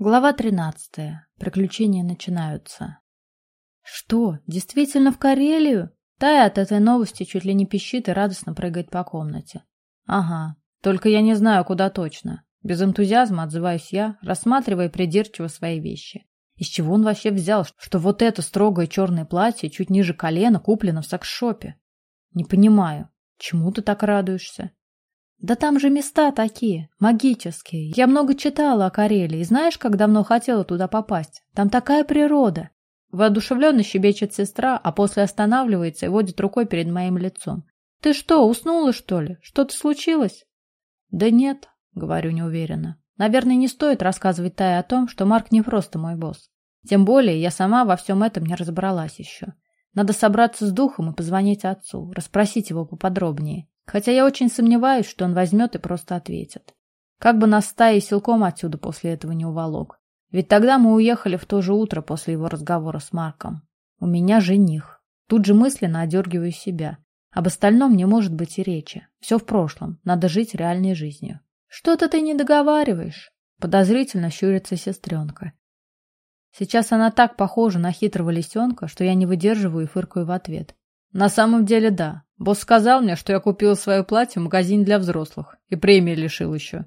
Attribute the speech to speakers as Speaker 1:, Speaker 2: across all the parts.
Speaker 1: Глава 13. Приключения начинаются. Что, действительно в Карелию? Тая от этой новости чуть ли не пищит и радостно прыгает по комнате. Ага, только я не знаю, куда точно. Без энтузиазма отзываюсь я, рассматривая придирчиво свои вещи. Из чего он вообще взял, что вот это строгое черное платье чуть ниже колена куплено в секс-шопе? Не понимаю, чему ты так радуешься? Да там же места такие, магические. Я много читала о Карелии. Знаешь, как давно хотела туда попасть? Там такая природа. Воодушевленно щебечет сестра, а после останавливается и водит рукой перед моим лицом. Ты что, уснула, что ли? Что-то случилось? Да нет, говорю неуверенно. Наверное, не стоит рассказывать Тае о том, что Марк не просто мой босс. Тем более, я сама во всем этом не разобралась еще. Надо собраться с духом и позвонить отцу, расспросить его поподробнее. Хотя я очень сомневаюсь, что он возьмет и просто ответит. Как бы нас стаи силком отсюда после этого не уволок. Ведь тогда мы уехали в то же утро после его разговора с Марком. У меня жених. Тут же мысленно одергиваю себя. Об остальном не может быть и речи. Все в прошлом. Надо жить реальной жизнью. Что-то ты не договариваешь. Подозрительно щурится сестренка. Сейчас она так похожа на хитрого лисенка, что я не выдерживаю и фыркаю в ответ. На самом деле, да. Босс сказал мне, что я купил свое платье в магазине для взрослых. И премии лишил еще.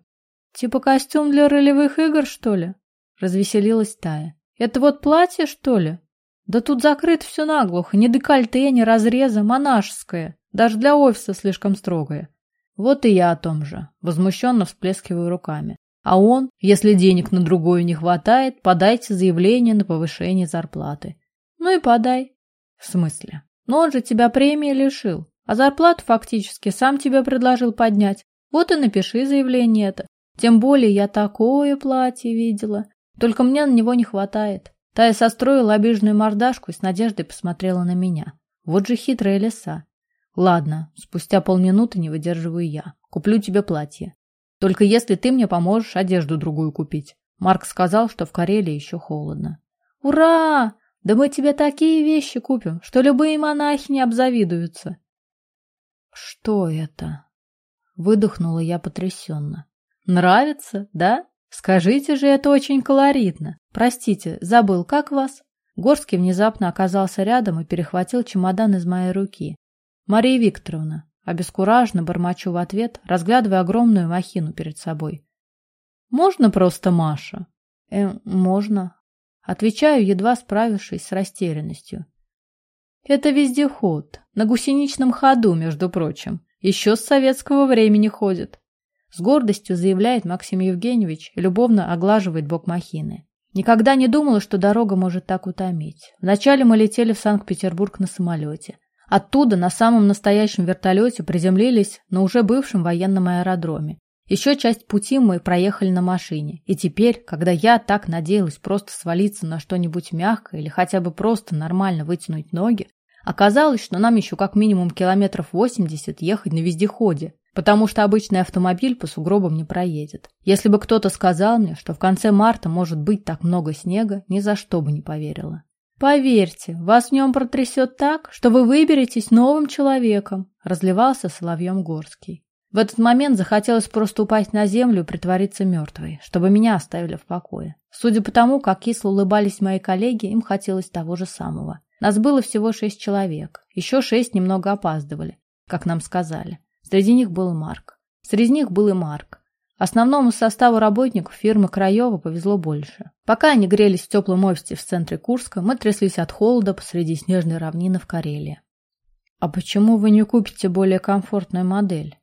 Speaker 1: Типа костюм для ролевых игр, что ли? Развеселилась Тая. Это вот платье, что ли? Да тут закрыто все наглухо. Ни декольте, ни разреза. Монашеское. Даже для офиса слишком строгое. Вот и я о том же. Возмущенно всплескиваю руками. А он, если денег на другое не хватает, подайте заявление на повышение зарплаты. Ну и подай. В смысле? Но он же тебя премии лишил, а зарплату фактически сам тебе предложил поднять. Вот и напиши заявление это. Тем более я такое платье видела. Только мне на него не хватает. Тая состроила обиженную мордашку и с надеждой посмотрела на меня. Вот же хитрая лиса. Ладно, спустя полминуты не выдерживаю я. Куплю тебе платье. Только если ты мне поможешь одежду другую купить. Марк сказал, что в Карелии еще холодно. Ура! Да мы тебе такие вещи купим, что любые монахи не обзавидуются. Что это? Выдохнула я потрясенно. Нравится, да? Скажите же, это очень колоритно. Простите, забыл, как вас? Горский внезапно оказался рядом и перехватил чемодан из моей руки. Мария Викторовна, обескураженно бормочу в ответ, разглядывая огромную махину перед собой. Можно просто Маша? Э, можно, Отвечаю, едва справившись с растерянностью. Это вездеход. На гусеничном ходу, между прочим. Еще с советского времени ходит. С гордостью заявляет Максим Евгеньевич и любовно оглаживает бок махины. Никогда не думала, что дорога может так утомить. Вначале мы летели в Санкт-Петербург на самолете. Оттуда на самом настоящем вертолете приземлились на уже бывшем военном аэродроме. Еще часть пути мы проехали на машине, и теперь, когда я так надеялась просто свалиться на что-нибудь мягкое или хотя бы просто нормально вытянуть ноги, оказалось, что нам еще как минимум километров 80 ехать на вездеходе, потому что обычный автомобиль по сугробам не проедет. Если бы кто-то сказал мне, что в конце марта может быть так много снега, ни за что бы не поверила. Поверьте, вас в нем протрясет так, что вы выберетесь новым человеком, разливался соловьем Горский. В этот момент захотелось просто упасть на землю и притвориться мертвой, чтобы меня оставили в покое. Судя по тому, как кисло улыбались мои коллеги, им хотелось того же самого. Нас было всего шесть человек. Еще шесть немного опаздывали, как нам сказали. Среди них был Марк. Среди них был и Марк. Основному составу работников фирмы Краева повезло больше. Пока они грелись в теплом офисе в центре Курска, мы тряслись от холода посреди снежной равнины в Карелии. «А почему вы не купите более комфортную модель?»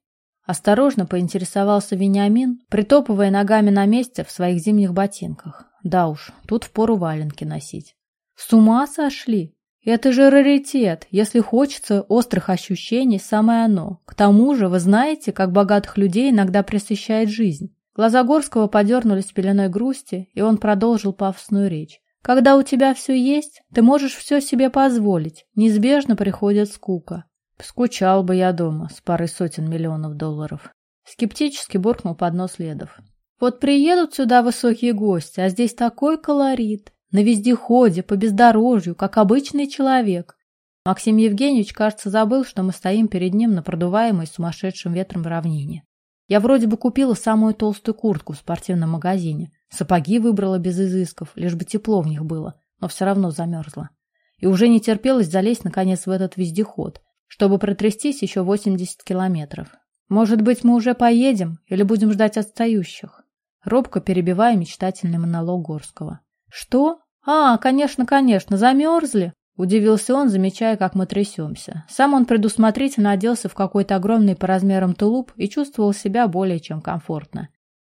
Speaker 1: Осторожно поинтересовался Вениамин, притопывая ногами на месте в своих зимних ботинках. Да уж, тут впору валенки носить. С ума сошли? Это же раритет. Если хочется острых ощущений, самое оно. К тому же, вы знаете, как богатых людей иногда пресыщает жизнь. Глаза Горского подернулись пеленой грусти, и он продолжил пафосную речь. Когда у тебя все есть, ты можешь все себе позволить. Неизбежно приходит скука. Скучал бы я дома с парой сотен миллионов долларов. Скептически буркнул под нос Ледов. Вот приедут сюда высокие гости, а здесь такой колорит. На вездеходе, по бездорожью, как обычный человек. Максим Евгеньевич, кажется, забыл, что мы стоим перед ним на продуваемой сумасшедшим ветром равнине. Я вроде бы купила самую толстую куртку в спортивном магазине, Сапоги выбрала без изысков, лишь бы тепло в них было, но все равно замерзла. И уже не терпелось залезть, наконец, в этот вездеход, чтобы протрястись еще 80 километров. Может быть, мы уже поедем или будем ждать отстающих? Робко перебивая мечтательный монолог Горского. Что? А, конечно, конечно, замерзли? Удивился он, замечая, как мы трясемся. Сам он предусмотрительно оделся в какой-то огромный по размерам тулуп и чувствовал себя более чем комфортно.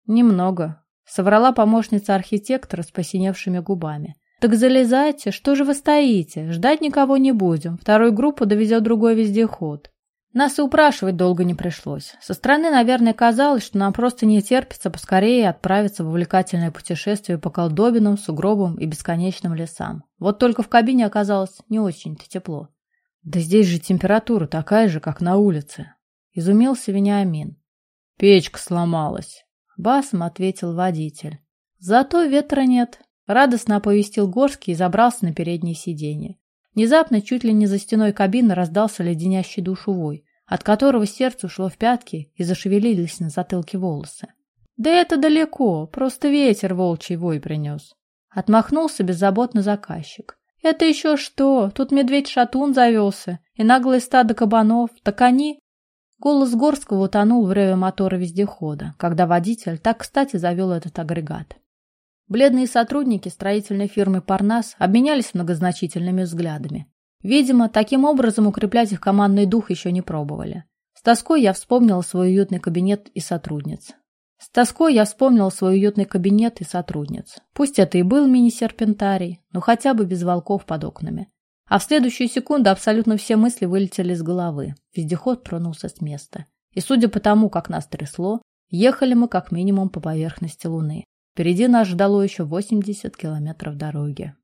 Speaker 1: Немного. Соврала помощница архитектора с посиневшими губами. Так залезайте, что же вы стоите? Ждать никого не будем. Вторую группу довезет другой вездеход. Нас и упрашивать долго не пришлось. Со стороны, наверное, казалось, что нам просто не терпится поскорее отправиться в увлекательное путешествие по колдобинам, сугробам и бесконечным лесам. Вот только в кабине оказалось не очень-то тепло. Да здесь же температура такая же, как на улице. Изумился Вениамин. Печка сломалась. Басом ответил водитель. Зато ветра нет. Радостно оповестил Горский и забрался на переднее сиденье. Внезапно, чуть ли не за стеной кабины, раздался леденящий душу вой от которого сердце ушло в пятки и зашевелились на затылке волосы. «Да это далеко, просто ветер волчий вой принес». Отмахнулся беззаботно заказчик. «Это еще что? Тут медведь-шатун завелся, и наглое стадо кабанов, так они...» Голос Горского утонул в реве мотора вездехода, когда водитель так кстати завел этот агрегат. Бледные сотрудники строительной фирмы «Парнас» обменялись многозначительными взглядами. Видимо, таким образом укреплять их командный дух еще не пробовали. С тоской я вспомнила свой уютный кабинет и сотрудниц. С тоской я вспомнила свой уютный кабинет и сотрудниц. Пусть это и был мини-серпентарий, но хотя бы без волков под окнами. А в следующую секунду абсолютно все мысли вылетели из головы. Вездеход тронулся с места. И судя по тому, как нас трясло, ехали мы как минимум по поверхности Луны. Впереди нас ждало еще 80 километров дороги.